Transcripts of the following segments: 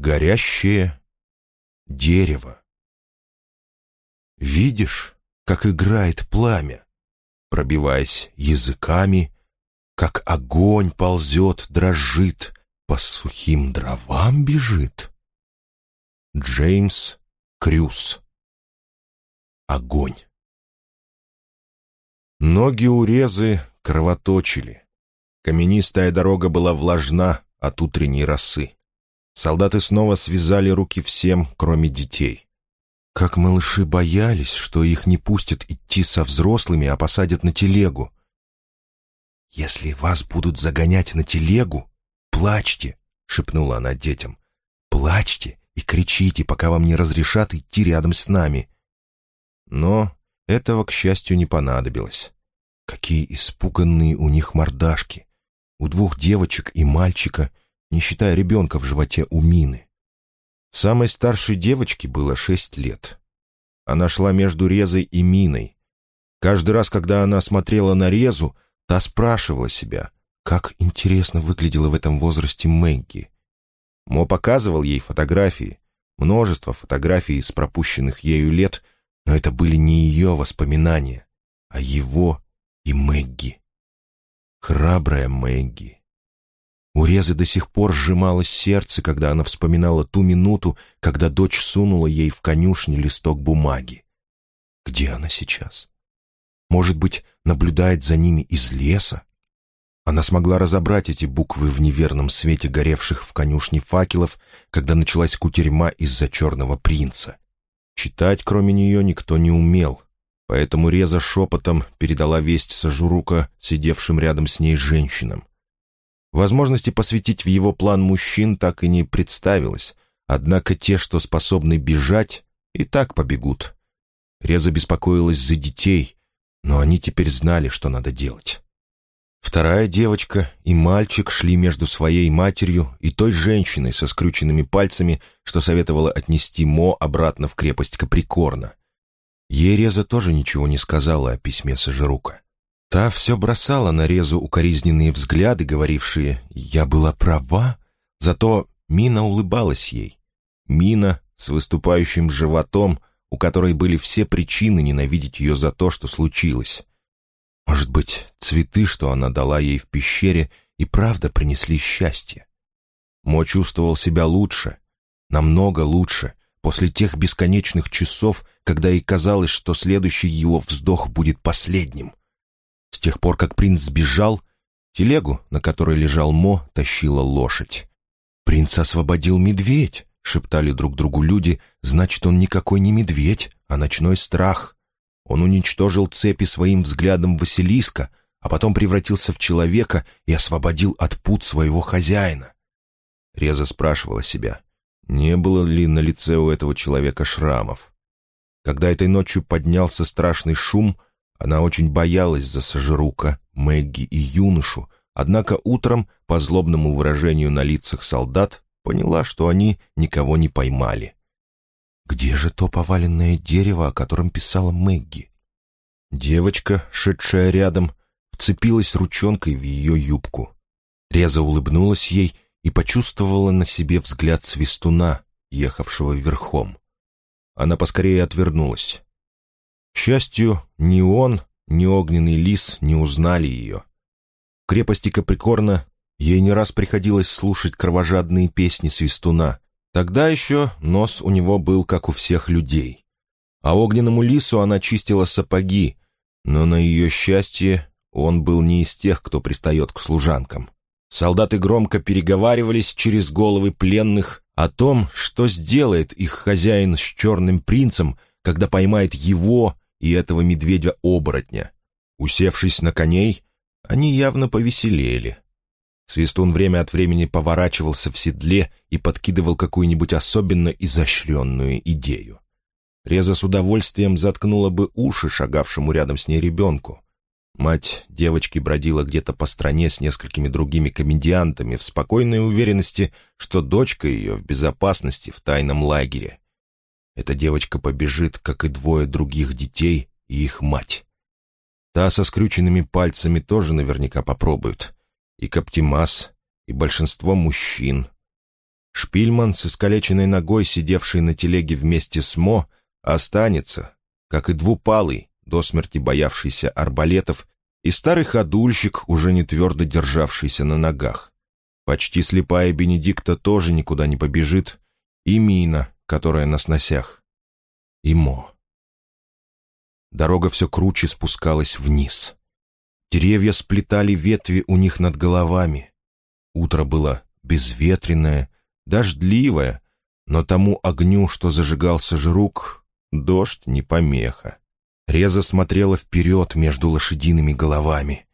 Горящее дерево. Видишь, как играет пламя, пробиваясь языками, как огонь ползет, дрожит, по сухим дровам бежит. Джеймс Крюс. Огонь. Ноги у Резы кровоточили. Каменистая дорога была влажна от утренней росы. Солдаты снова связали руки всем, кроме детей. Как малыши боялись, что их не пустят идти со взрослыми, а посадят на телегу. «Если вас будут загонять на телегу, плачьте», — шепнула она детям. «Плачьте и кричите, пока вам не разрешат идти рядом с нами». Но этого, к счастью, не понадобилось. Какие испуганные у них мордашки. У двух девочек и мальчика, не считая ребенка в животе у Мины. Самой старшей девочке было шесть лет. Она шла между Резой и Миной. Каждый раз, когда она смотрела на Резу, та спрашивала себя, как интересно выглядела в этом возрасте Мэгги. Мо показывал ей фотографии, множество фотографий из пропущенных ею лет — но это были не ее воспоминания, а его и Мэгги. Храбрая Мэгги. У Резы до сих пор сжималось сердце, когда она вспоминала ту минуту, когда дочь сунула ей в конюшне листок бумаги. Где она сейчас? Может быть, наблюдает за ними из леса? Она смогла разобрать эти буквы в неверном свете горевших в конюшне факелов, когда началась кутерьма из-за черного принца. Читать, кроме нее, никто не умел, поэтому Реза шепотом передала весть Сажурука, сидевшим рядом с ней женщинам. Возможности посвятить в его план мужчин так и не представилось, однако те, что способны бежать, и так побегут. Реза беспокоилась за детей, но они теперь знали, что надо делать. Вторая девочка и мальчик шли между своей матерью и той женщиной со скрюченными пальцами, что советовала отнести Мо обратно в крепость Каприкорна. Ей Реза тоже ничего не сказала о письме Сажирука. Та все бросала на Резу укоризненные взгляды, говорившие «я была права», зато Мина улыбалась ей. Мина с выступающим животом, у которой были все причины ненавидеть ее за то, что случилось. Может быть, цветы, что она дала ей в пещере, и правда принесли счастье. Мо чувствовал себя лучше, намного лучше, после тех бесконечных часов, когда ей казалось, что следующий его вздох будет последним. С тех пор, как принц сбежал, телегу, на которой лежал Мо, тащила лошадь. «Принца освободил медведь», — шептали друг другу люди, «значит, он никакой не медведь, а ночной страх». Он уничтожил цепи своим взглядом Василиска, а потом превратился в человека и освободил от пут своего хозяина. Реза спрашивала себя, не было ли на лице у этого человека шрамов. Когда этой ночью поднялся страшный шум, она очень боялась за Сажирука, Мэгги и юношу, однако утром, по злобному выражению на лицах солдат, поняла, что они никого не поймали. Где же то поваленное дерево, о котором писала Мэгги? Девочка, шедшая рядом, вцепилась ручонкой в ее юбку. Реза улыбнулась ей и почувствовала на себе взгляд свистуна, ехавшего верхом. Она поскорее отвернулась. К счастью, ни он, ни огненный лис не узнали ее. В крепости Каприкорна ей не раз приходилось слушать кровожадные песни свистуна, Тогда еще нос у него был, как у всех людей. А огненному лису она чистила сапоги, но на ее счастье он был не из тех, кто пристает к служанкам. Солдаты громко переговаривались через головы пленных о том, что сделает их хозяин с черным принцем, когда поймает его и этого медведя-оборотня. Усевшись на коней, они явно повеселели. Свистун время от времени поворачивался в седле и подкидывал какую-нибудь особенно изощренную идею. Реза с удовольствием заткнула бы уши шагавшему рядом с ней ребенку. Мать девочки бродила где-то по стране с несколькими другими комедиантами в спокойной уверенности, что дочка ее в безопасности в тайном лагере. Эта девочка побежит, как и двое других детей и их мать. Та со скрюченными пальцами тоже наверняка попробует — и Каптимас, и большинство мужчин. Шпильман с искалеченной ногой, сидевший на телеге вместе с Мо, останется, как и двупалый, до смерти боявшийся арбалетов, и старый ходульщик, уже не твердо державшийся на ногах. Почти слепая Бенедикта тоже никуда не побежит, и Мина, которая на сносях, и Мо. Дорога все круче спускалась вниз. Деревья сплетали ветви у них над головами. Утро было безветренное, дождливое, но тому огню, что зажигался жрук, дождь не помеха. Реза смотрела вперед между лошадиными головами.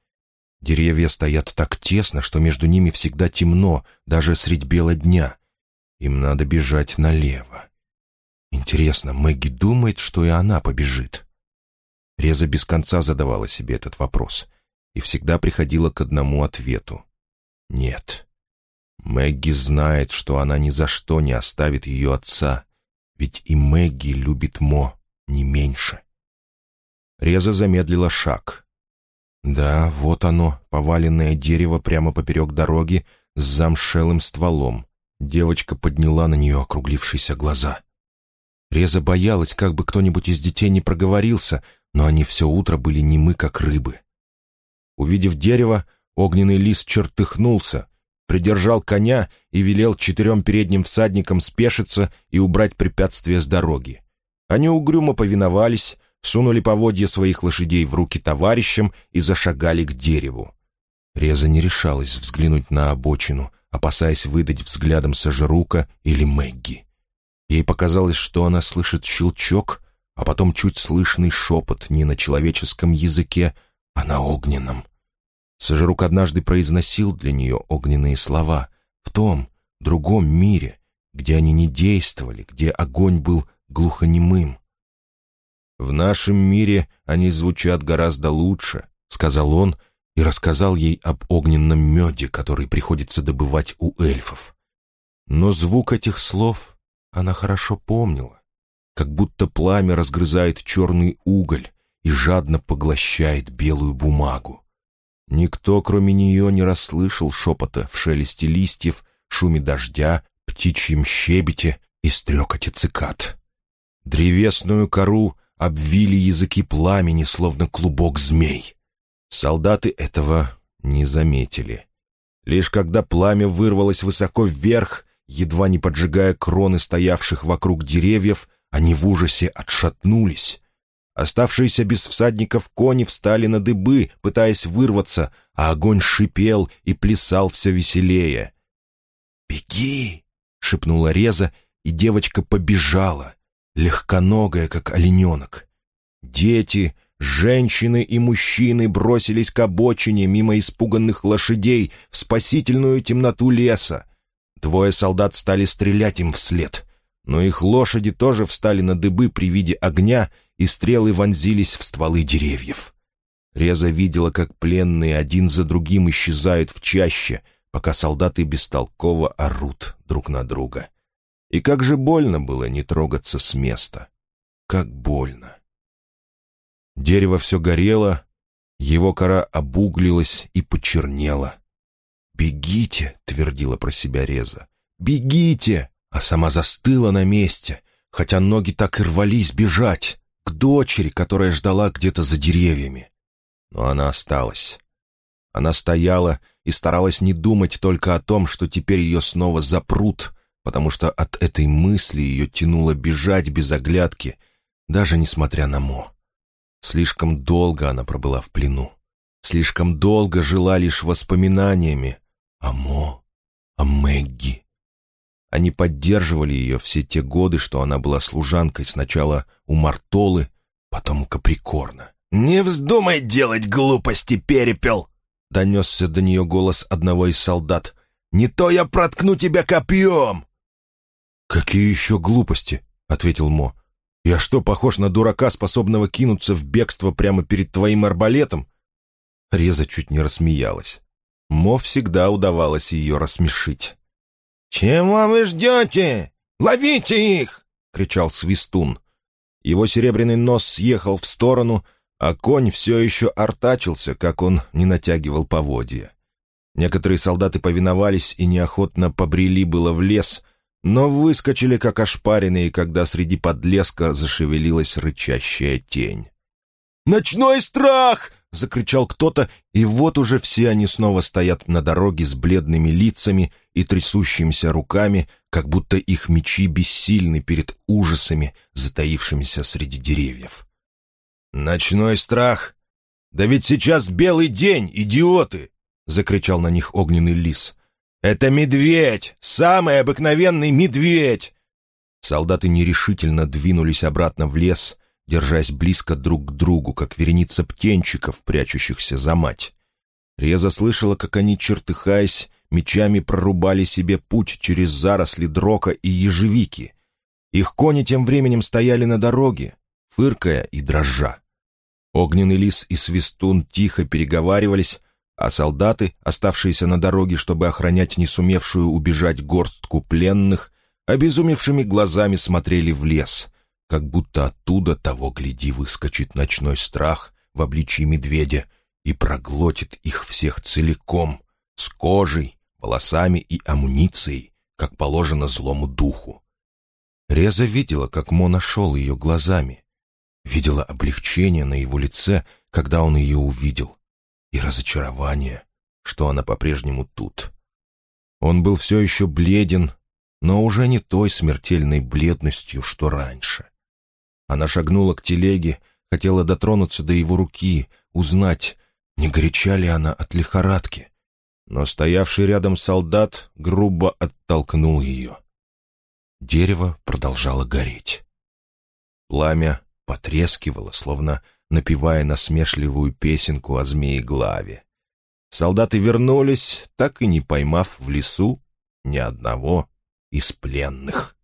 Деревья стоят так тесно, что между ними всегда темно, даже средь бела дня. Им надо бежать налево. Интересно, Мэгги думает, что и она побежит? Реза без конца задавала себе этот вопрос и всегда приходила к одному ответу. Нет. Мэгги знает, что она ни за что не оставит ее отца, ведь и Мэгги любит Мо не меньше. Реза замедлила шаг. Да, вот оно, поваленное дерево прямо поперек дороги с замшелым стволом. Девочка подняла на нее округлившиеся глаза. Реза боялась, как бы кто-нибудь из детей не проговорился, но они все утро были немы, как рыбы. Увидев дерево, огненный лис чертыхнулся, придержал коня и велел четырем передним всадникам спешиться и убрать препятствия с дороги. Они угрюмо повиновались, сунули поводья своих лошадей в руки товарищам и зашагали к дереву. Реза не решалась взглянуть на обочину, опасаясь выдать взглядом Сажерука или Мэгги. Ей показалось, что она слышит щелчок, а потом чуть слышный шепот не на человеческом языке, а на огненном. Сажерук однажды произносил для нее огненные слова в том, другом мире, где они не действовали, где огонь был глухонемым. «В нашем мире они звучат гораздо лучше», — сказал он и рассказал ей об огненном меде, который приходится добывать у эльфов. Но звук этих слов она хорошо помнила, как будто пламя разгрызает черный уголь и жадно поглощает белую бумагу. Никто, кроме нее, не расслышал шепота в шелесте листьев, шуме дождя, птичьем щебете и стрекоте цикад. Древесную кору обвили языки пламени, словно клубок змей. Солдаты этого не заметили. Лишь когда пламя вырвалось высоко вверх, едва не поджигая кроны стоявших вокруг деревьев, они в ужасе отшатнулись. Оставшиеся без всадников кони встали на дыбы, пытаясь вырваться, а огонь шипел и плясал все веселее. «Беги!» — шепнула Реза, и девочка побежала легконогая, как олененок. Дети, женщины и мужчины бросились к обочине мимо испуганных лошадей в спасительную темноту леса. Двое солдат стали стрелять им вслед, но их лошади тоже встали на дыбы при виде огня, и стрелы вонзились в стволы деревьев. Реза видела, как пленные один за другим исчезают в чаще, пока солдаты бестолково орут друг на друга. И как же больно было не трогаться с места. Как больно. Дерево все горело, его кора обуглилась и почернела. «Бегите!» — твердила про себя Реза. «Бегите!» А сама застыла на месте, хотя ноги так и рвались бежать, к дочери, которая ждала где-то за деревьями. Но она осталась. Она стояла и старалась не думать только о том, что теперь ее снова запрут, потому что от этой мысли ее тянуло бежать без оглядки, даже несмотря на Мо. Слишком долго она пробыла в плену. Слишком долго жила лишь воспоминаниями о Мо, о Мэгги. Они поддерживали ее все те годы, что она была служанкой сначала у Мартолы, потом у Каприкорна. «Не вздумай делать глупости, перепел!» — донесся до нее голос одного из солдат. «Не то я проткну тебя копьем!» «Какие еще глупости?» — ответил Мо. «Я что, похож на дурака, способного кинуться в бегство прямо перед твоим арбалетом?» Реза чуть не рассмеялась. Мо всегда удавалось ее рассмешить. «Чего вы ждете? Ловите их!» — кричал Свистун. Его серебряный нос съехал в сторону, а конь все еще артачился, как он не натягивал поводья. Некоторые солдаты повиновались и неохотно побрели было в лес — но выскочили как ошпаренные, когда среди подлеска зашевелилась рычащая тень. «Ночной страх!» — закричал кто-то, и вот уже все они снова стоят на дороге с бледными лицами и трясущимися руками, как будто их мечи бессильны перед ужасами, затаившимися среди деревьев. «Ночной страх! Да ведь сейчас белый день, идиоты!» — закричал на них огненный лис. «Это медведь! Самый обыкновенный медведь!» Солдаты нерешительно двинулись обратно в лес, держась близко друг к другу, как вереница птенчиков, прячущихся за мать. Реза слышала, как они, чертыхаясь, мечами прорубали себе путь через заросли дрока и ежевики. Их кони тем временем стояли на дороге, фыркая и дрожа. Огненный лис и свистун тихо переговаривались, а солдаты, оставшиеся на дороге, чтобы охранять не сумевшую убежать горстку пленных, обезумевшими глазами смотрели в лес, как будто оттуда того гляди выскочит ночной страх в обличии медведя и проглотит их всех целиком, с кожей, волосами и амуницией, как положено злому духу. Реза видела, как Мо нашел ее глазами, видела облегчение на его лице, когда он ее увидел, и разочарование, что она по-прежнему тут. Он был все еще бледен, но уже не той смертельной бледностью, что раньше. Она шагнула к телеге, хотела дотронуться до его руки, узнать, не горяча ли она от лихорадки. Но стоявший рядом солдат грубо оттолкнул ее. Дерево продолжало гореть. Пламя потрескивало, словно напевая насмешливую песенку о змеи-главе. Солдаты вернулись, так и не поймав в лесу ни одного из пленных.